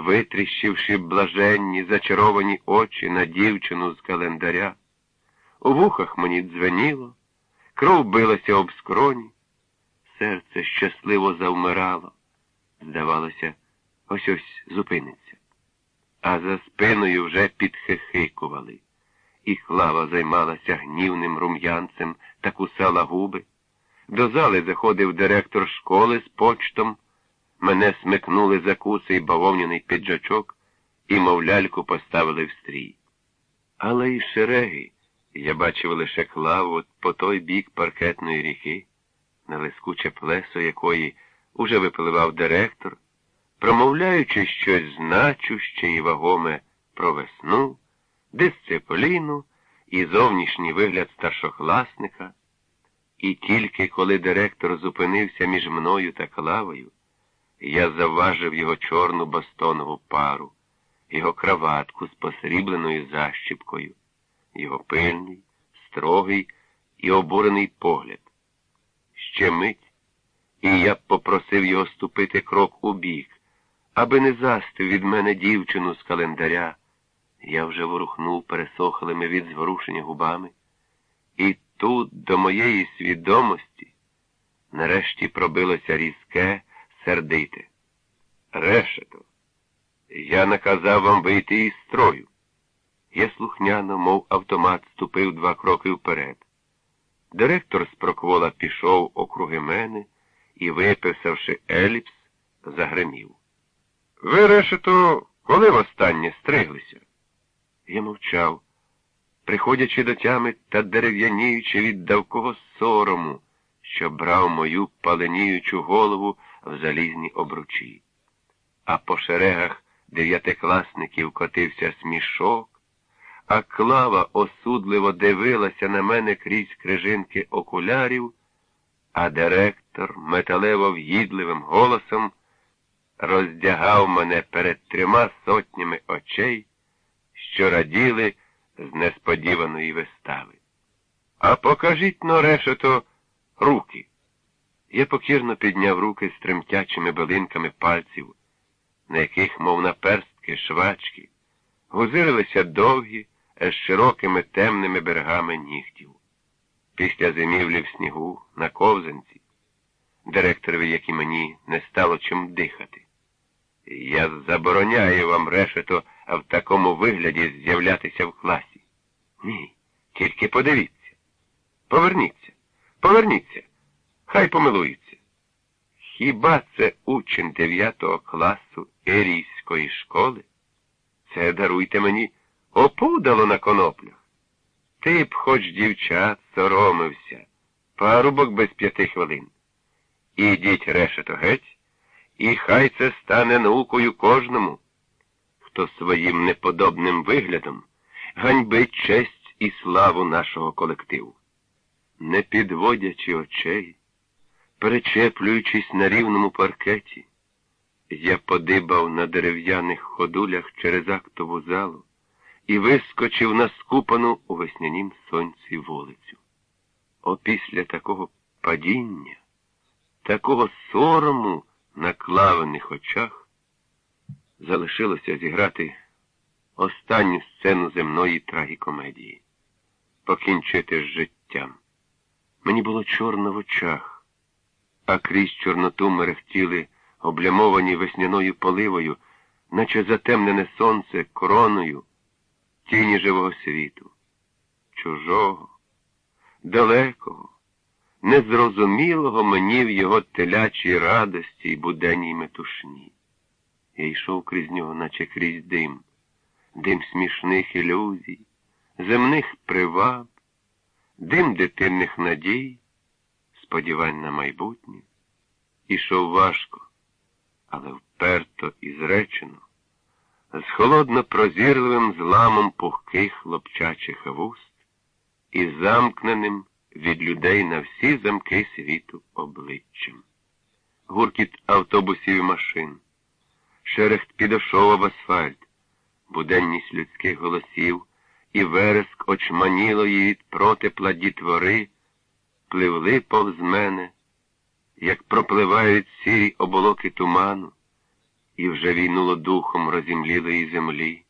витріщивши блаженні, зачаровані очі на дівчину з календаря. У вухах мені дзвеніло, кров билася об скроні, серце щасливо завмирало. Здавалося, ось ось зупиниться. А за спиною вже підхихикували, і Клава займалася гнівним рум'янцем та кусала губи. До зали заходив директор школи з почтом. Мене смикнули за куций бавовняний піджачок і, мов ляльку, поставили в стрій. Але й шереги я бачив лише клаву по той бік паркетної ріки, на лискуче плесо якої уже випливав директор, промовляючи щось значуще і вагоме про весну, дисципліну і зовнішній вигляд старшокласника. І тільки коли директор зупинився між мною та клавою, я завважив його чорну бастонову пару, його краватку з посрібленою защіпкою, його пильний, строгий і обурений погляд. Ще мить, і я б попросив його ступити крок у бік, аби не застив від мене дівчину з календаря. Я вже ворухнув пересохлими від зворушення губами. І тут, до моєї свідомості, нарешті пробилося різке, сердите. Решето, я наказав вам вийти із строю. Я слухняно, мов автомат, ступив два кроки вперед. Директор з проквола пішов округи мене і, виписавши еліпс, загримів. Ви, решето, коли востаннє стриглися? Я мовчав, приходячи до тями та дерев'яніючи від давкого сорому, що брав мою паленіючу голову в залізні обручі. А по шерегах дев'ятикласників котився смішок, а клава осудливо дивилася на мене крізь крижинки окулярів, а директор металево в'їдливим голосом роздягав мене перед трьома сотнями очей, що раділи з несподіваної вистави. А покажіть но решето руки. Я покірно підняв руки з тремтячими билинками пальців, на яких, мов наперстки, швачки, гузирилися довгі, з широкими темними берегами нігтів. Після зимівлі в снігу на ковзанці, директорові, як і мені, не стало чим дихати. Я забороняю вам решето в такому вигляді з'являтися в класі. Ні, тільки подивіться. Поверніться, поверніться, хай помилується. Хіба це учень 9 класу Ерійської школи? Це даруйте мені опудало на коноплях. Ти б хоч дівчат соромився, парубок без п'яти хвилин. Ідіть решето геть, і хай це стане наукою кожному, хто своїм неподобним виглядом ганьбить честь і славу нашого колективу. Не підводячи очей, перечеплюючись на рівному паркеті, я подибав на дерев'яних ходулях через актову залу і вискочив на скупану у веснянім сонці вулицю. Опісля такого падіння, такого сорому на клаваних очах залишилося зіграти останню сцену земної трагікомедії, покінчити з життям. Мені було чорно в очах, а крізь чорноту мерехтіли, облямовані весняною поливою, наче затемнене сонце короною, тіні живого світу, чужого, далекого, незрозумілого мені в його телячій радості й буденній метушні. Я йшов крізь нього, наче крізь дим, дим смішних ілюзій, земних приваб, дим дитинних надій, сподівань на майбутнє. Ішов важко, але вперто і зречено, з холодно прозірливим зламом пухких хлопчачих вуст і замкненим від людей на всі замки світу обличчям. Гуркіт автобусів і машин, шерехт підошов об асфальт, буденність людських голосів і вереск очманілої від протепла дітвори пливли повз мене, як пропливають сірі оболоки туману, і вже війнуло духом розімлілої землі.